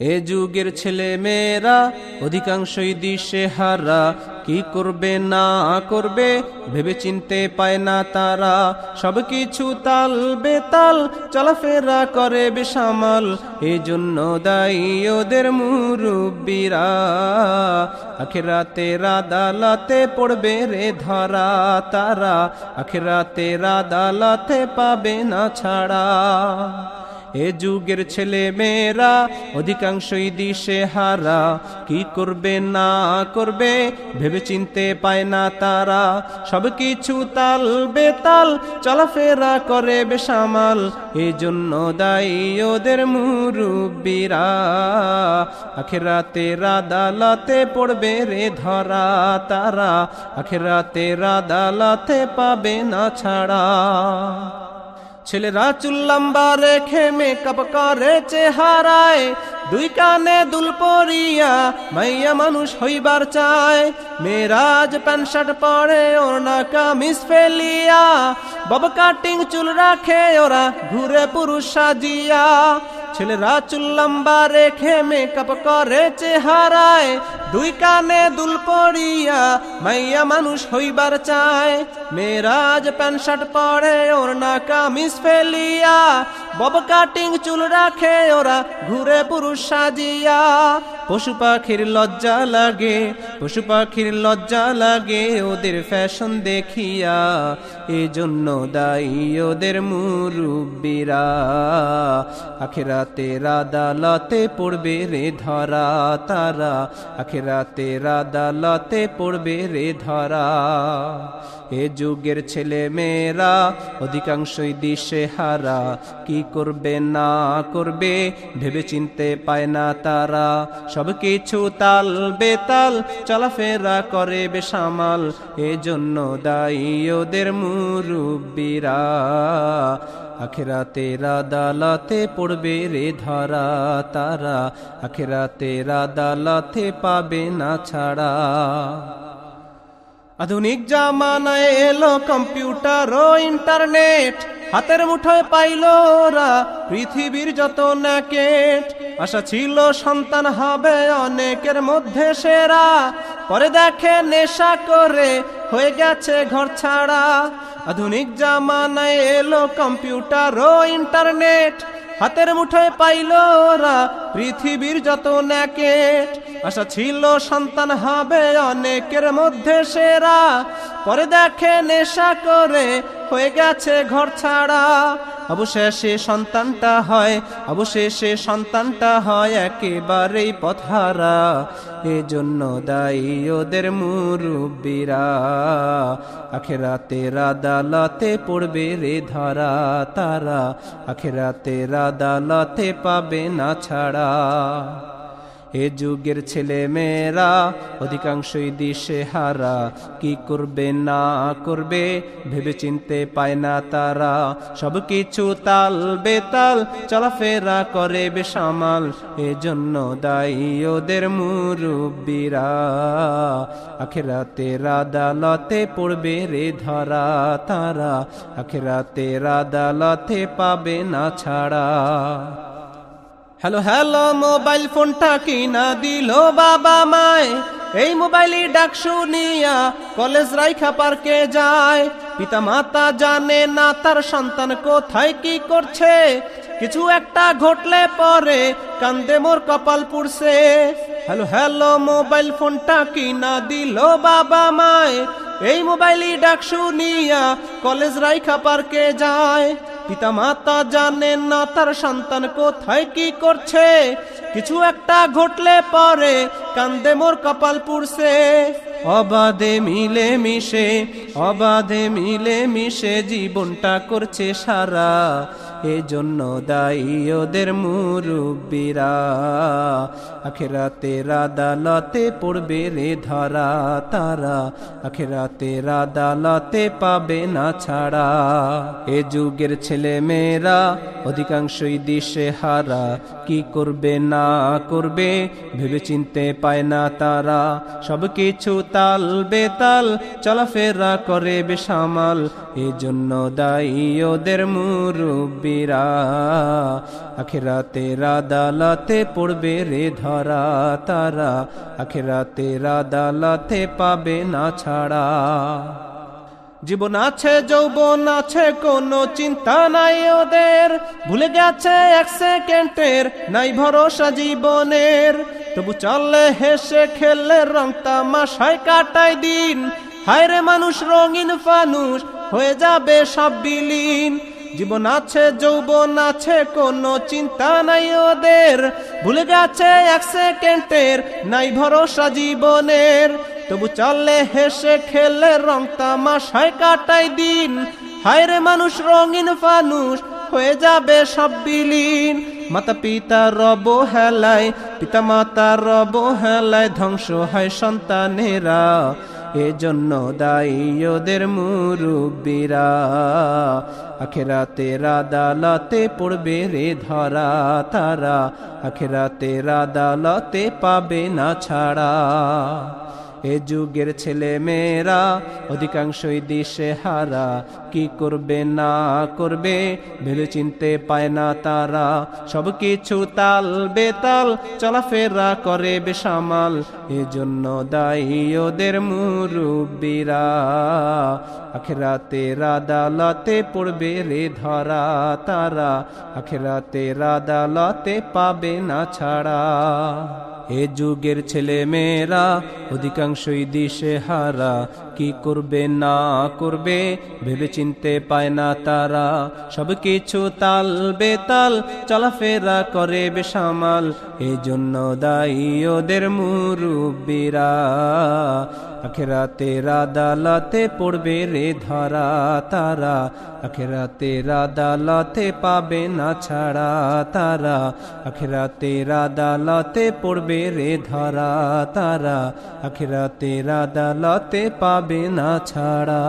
এ যুগের ছেলে মেয়েরা অধিকাংশই দিশে হারা। কি করবে না করবে ভেবে চিনতে পায় না তারা। সব কিছু তাল বেতাল, চলাফেরা করে বেসামাল। এই জন্য দায়ী ওদের মুরব্বীরা। আখেরাতে রাদালাতে পড়বে রে ধরা তারা। আখেরাতে রাদালাতে পাবে না ছাড়া। এ যুগের ছেলে মেয়েরা অধিকাংশই দিশে হারা। কি করবে, না করবে ভেবে চিনতে পায় না তারা। সব কিছু তাল বেতাল, চলাফেরা করে বেসামাল। এই জন্য দায়ী ওদের মুরব্বীরা। আখেরাতে রাদালাতে পড়বে রে ধরা তারা। আখেরাতে রাদালাতে পাবে না ছাড়া। ছেলেরা চুল্লাম্বা রেখে মেকআপ করে চেহারায়, দুই কানে দুল পরিয়া মাইয়া মানুষ হইবার চায়। মেয়েরাজ প্যান্ট শার্ট পরে ওর না কামিজ ফেলিয়া, বব কাটিং চুল রাখে, ওরা ঘুরে পুরুষ সাজিয়া। ছেলেরা চুল্লাম্বা রেখে মেকআপ করে চেহারায়, দুই কানে দুল পরিয়া মাইয়া মানুষ হইবার চায়। মেয়েরাজ প্যান্ট শার্ট পরে, ওর না কামিজ ফেলিয়া, বব কাটিং চুল রাখে, ওরা ঘুরে পুরুষ সাজিয়া। পশু পাখির লজ্জা লাগে পশু পাখির লজ্জা লাগে, ওদের ফ্যাশন দেখিয়া, এজন্য দায়ী ওদের মুরব্বীরা। আখেরাতে রাদালতে পড়বে রে ধরা তারা আখেরাতে রাদালতে পড়বে রে ধরা। এ যুগের ছেলে মেয়েরা অধিকাংশই দিশে হারা কি করবে না করবে ভেবে চিনতে পায় না তারা। সব কিছু তাল বেতাল চলাফেরা করে বেসামাল, এজন্য দায়ী ওদের মুরব্বীরা। আখেরাতে রাদালাতে পড়বে রে ধরা তারা আখেরাতে রাদালাতে পাবে না ছাড়া। আধুনিক জামানায় এলো কম্পিউটার ও ইন্টারনেট হাতের মুঠোয় পাইল ওরা পৃথিবীর যত ন্যাকেট আশা ছিল সন্তান হবে অনেকের মধ্যে সেরা। পরে দেখে নেশা করে হয়ে গেছে ঘর ছাড়া। আধুনিক জামানায় এলো কম্পিউটার ও ইন্টারনেট। হাতের মুঠোয় পাইল ওরা পৃথিবীর যত ন্যাকেট আশা ছিল সন্তান হবে অনেকের মধ্যে সেরা। পরে দেখে নেশা করে হয়ে গেছে ঘর ছাড়া। অবশেষে সন্তানটা হয়, অবশেষে সন্তানটা হয় একেবারেই পথহারা। এজন্য দায়ী ওদের মুরব্বীরা। আখেরাতে রাদালতে পড়বে রে ধরা তারা। আখেরাতে রাদালতে পাবে না ছাড়া। এ যুগের ছেলে মেয়েরা অধিকাংশই দিশে হারা কি করবে, না করবে ভেবে চিনতে পায় না তারা। সব কিছু তাল বেতাল, চলাফেরা করে বেসামাল। এজন্য দায়ী ওদের মুরব্বীরা। আখেরাতে রাদালতে পড়বে রে ধরা তারা। আখেরাতে রাদালতে পাবে না ছাড়া। হ্যালো হ্যালো, মোবাইল ফোনটা কিনা দিল বাবা মায়। এই মোবাইলে ডাক শুনিয়া কলেজ রাইখা পার্কে যায়। পিতা মাতা জানে না তার সন্তান কোথায় কি করছে। কিছু একটা ঘটলে পরে কান্দে মোর কপাল পুড়ছে। হ্যালো হ্যালো, মোবাইল ফোনটা কিনা দিল বাবা মায়। এই মোবাইলে ডাক শুনিয়া কলেজ রাইখা পার্কে যায়। পিতা মাতা জানেন না তার সন্তান কোথায় কি করছে। কিছু একটা ঘটলে পরে কান্দে মোর কপাল পুড়ছে। অবাধে মিলে মিশে, অবাধে মিলে মিশে জীবনটা করছে সারা। এজন্য দায়ী ওদের মুরব্বীরা। আখেরাতে রাদালতে পড়বে রে ধরা তারা। আখেরাতে রাদালতে পাবে না ছাড়া। এ যুগের ছেলে মেয়েরা অধিকাংশই দিশে হারা। কি করবে না করবে ভেবে চিনতে পায় না তারা। সব কিছু তাল বেতাল, চলাফেরা করে বেসামাল। এজন্য দায়ী ওদের মুরব্বীরা। আখেরাতের আদালতে পড়বে রে ধরা তারা। আখেরাতের আদালতে পাবে না ছাড়া। জীবন আছে, যৌবন আছে, কোনো চিন্তা নাই ওদের। ভুলে গেছে এক সেকেন্ডের, নাই ভরসা জীবনের। তবু চলে হেসে, খেললে, রং তামাশায় কাটাই দিন। হায়রে মানুষ, রঙিন ফানুষ, হয়ে যাবে সব বিলীন। জীবন আছে, যৌবন আছে, কোনো চিন্তা নাই ওদের। ভুলে গেছে এক সেকেন্ডের, নাই ভরসা জীবনের। তবু চলে হেসে, খেলে, রং তামাশায় কাটাই দিন। হায়রে মানুষ, রঙিন ফানুষ, হয়ে যাবে সব বিলীন। মাতা পিতা রব হেলায় পিতা মাতা রব হেলায় ধ্বংস হয় সন্তানেরা। এজন্য দায়ী ওদের আখেরা তেরা দালতে পড়বে রে ধরা তারা। আখেরাতের দালতে পাবে না ছাড়া। এ যুগের ছেলে মেয়েরা অধিকাংশই দিশে হারা। কি করবে, না করবে, ভেবে চিনতে পায় না তারা। সব কিছু তাল বেতাল, চলাফেরা করে বেসামাল। এজন্য দায়ী ওদের মুরব্বীরা। আখেরাতের আদালতে পড়বে রে ধরা তারা। আখেরাতে আদালতে পাবে না ছাড়া। এ যুগের ছেলে মেয়েরা অধিকাংশই দিশে হারা কি করবে, না করবে ভেবে চিনতে পায় না তারা। সব কিছু তাল বেতাল, চলাফেরা করে বেসামাল। এই জন্য দায়ী ওদের মুরব্বীরা। আখেরাতের আদালতে পড়বে রে ধরা তারা। আখেরাতের আদালতে পাবে না ছাড়া তারা। আখেরাতের আদালতে পড়বে রে ধরা তারা। আখেরাতের আদালতে পাবে না ছাড়া।